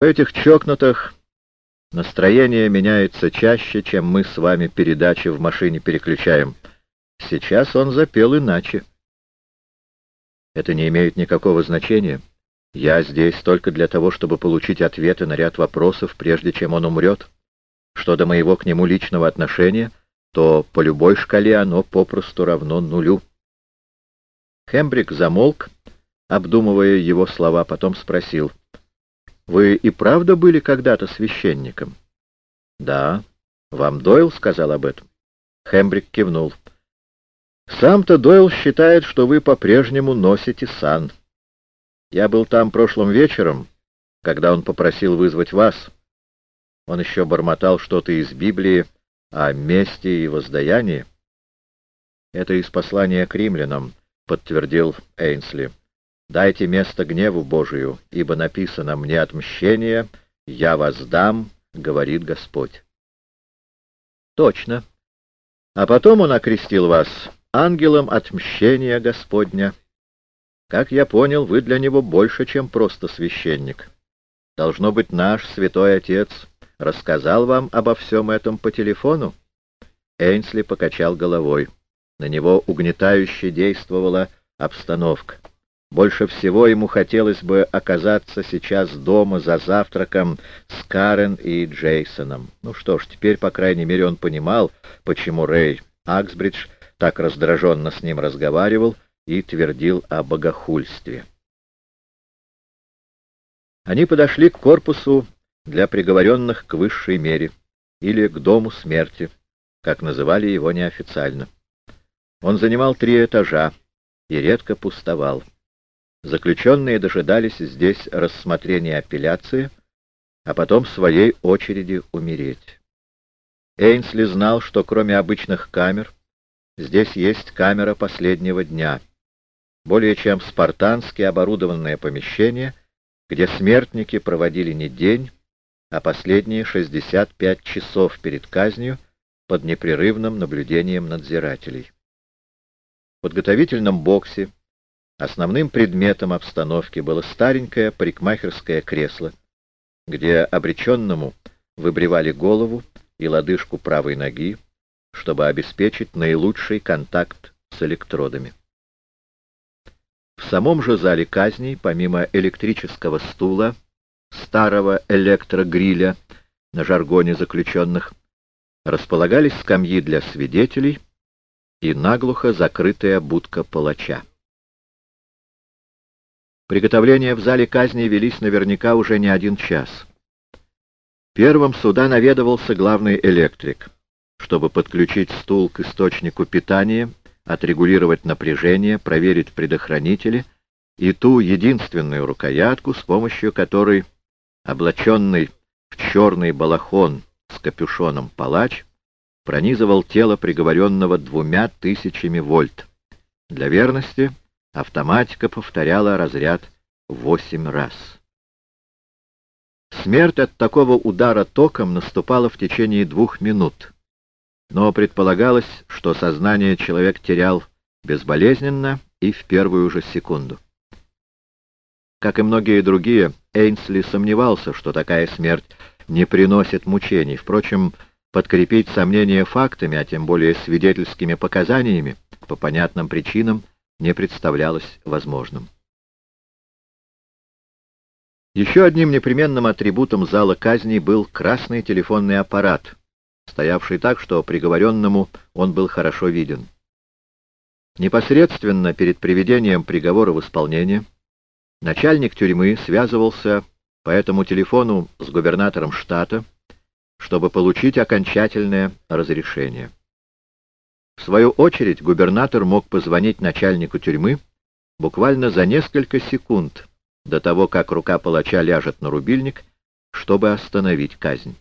У этих чокнутых настроение меняется чаще, чем мы с вами передачи в машине переключаем. Сейчас он запел иначе. Это не имеет никакого значения. Я здесь только для того, чтобы получить ответы на ряд вопросов, прежде чем он умрет. Что до моего к нему личного отношения, то по любой шкале оно попросту равно нулю. Хембрик замолк, обдумывая его слова, потом спросил. «Вы и правда были когда-то священником?» «Да. Вам Дойл сказал об этом?» Хембрик кивнул. «Сам-то Дойл считает, что вы по-прежнему носите сан. Я был там прошлым вечером, когда он попросил вызвать вас. Он еще бормотал что-то из Библии о мести и воздаянии. Это из послания к римлянам, подтвердил Эйнсли. Дайте место гневу Божию, ибо написано «Мне отмщение, я воздам», — говорит Господь. Точно. А потом он окрестил вас ангелом отмщения Господня. Как я понял, вы для него больше, чем просто священник. Должно быть, наш святой отец рассказал вам обо всем этом по телефону? Эйнсли покачал головой. На него угнетающе действовала обстановка. Больше всего ему хотелось бы оказаться сейчас дома за завтраком с Карен и Джейсоном. Ну что ж, теперь, по крайней мере, он понимал, почему Рэй Аксбридж так раздраженно с ним разговаривал и твердил о богохульстве. Они подошли к корпусу для приговоренных к высшей мере, или к дому смерти, как называли его неофициально. Он занимал три этажа и редко пустовал. Заключенные дожидались здесь рассмотрения апелляции, а потом в своей очереди умереть. Эйнсли знал, что кроме обычных камер, здесь есть камера последнего дня, более чем спартански оборудованное помещение, где смертники проводили не день, а последние 65 часов перед казнью под непрерывным наблюдением надзирателей. В подготовительном боксе основным предметом обстановки было старенькое парикмахерское кресло, где обреченному выбривали голову и лодыжку правой ноги, чтобы обеспечить наилучший контакт с электродами. В самом же зале казней, помимо электрического стула, старого электрогриля на жаргоне заключенных, располагались скамьи для свидетелей и наглухо закрытая будка палача. Приготовления в зале казни велись наверняка уже не один час. Первым сюда наведывался главный электрик, чтобы подключить стул к источнику питания, отрегулировать напряжение, проверить предохранители и ту единственную рукоятку, с помощью которой облаченный в черный балахон с капюшоном палач пронизывал тело приговоренного двумя тысячами вольт. Для верности автоматика повторяла разряд восемь раз. Смерть от такого удара током наступала в течение двух минут, но предполагалось, что сознание человек терял безболезненно и в первую же секунду. Как и многие другие, Эйнсли сомневался, что такая смерть не приносит мучений. Впрочем, подкрепить сомнения фактами, а тем более свидетельскими показаниями, по понятным причинам, не представлялось возможным. Еще одним непременным атрибутом зала казни был красный телефонный аппарат, стоявший так, что приговоренному он был хорошо виден. Непосредственно перед приведением приговора в исполнение начальник тюрьмы связывался по этому телефону с губернатором штата, чтобы получить окончательное разрешение. В свою очередь губернатор мог позвонить начальнику тюрьмы буквально за несколько секунд до того, как рука палача ляжет на рубильник, чтобы остановить казнь.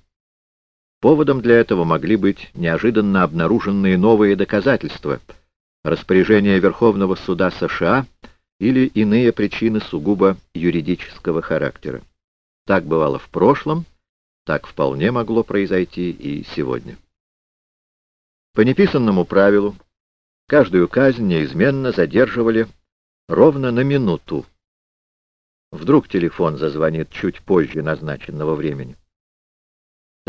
Поводом для этого могли быть неожиданно обнаруженные новые доказательства, распоряжение Верховного суда США или иные причины сугубо юридического характера. Так бывало в прошлом, так вполне могло произойти и сегодня. По неписанному правилу, каждую казнь неизменно задерживали ровно на минуту, Вдруг телефон зазвонит чуть позже назначенного времени.